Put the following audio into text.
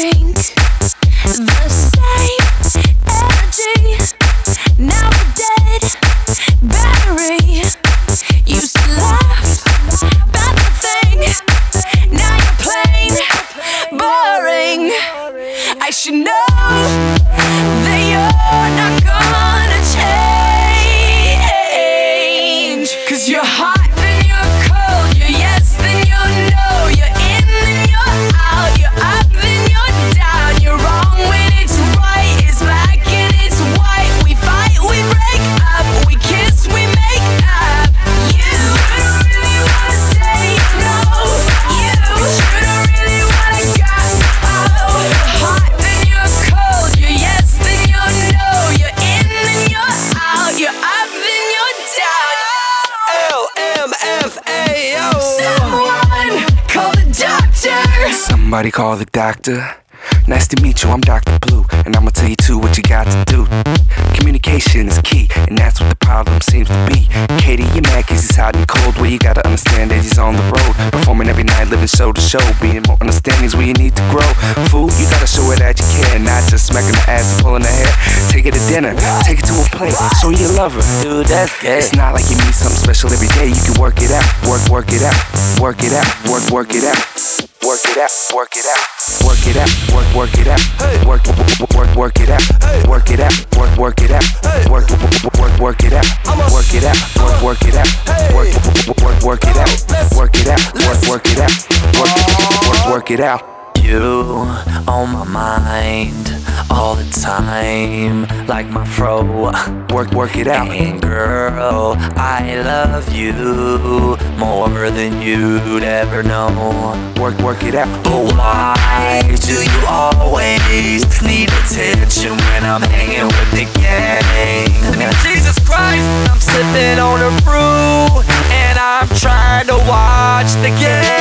paint the Somebody call the doctor. Nice to meet you, I'm Dr. Blue, and I'ma tell you too what you got to do. Communication is key, and that's what the problem seems to be. Katie, you're mad cause he's hot and cold. Well, you gotta understand that he's on the road, performing every night, living show to show. Being more understanding is where you need to grow. Fool, you gotta show her that you care, not just smacking the ass and pulling her hair. Take her to dinner, take it to a place, show you love her. Dude, that's gay. It's not like you need something special every day. You can work it out, work, work it out, work it out, work, work it out. Work it out, work it out, work it out, work, work it out, work, work, work it out, work it out, work, work it out, work, work, work it out, work it out, work, work it out, work, work, work it out, work it out, work, work it out, work, work, work it out. You on my mind all the time, like my fro. Work, work it out. And girl, I love you more than you'd ever know. Work, work it out. But why do you always need attention when I'm hanging with the gang? Jesus Christ, I'm sipping on a brew and I'm trying to watch the game.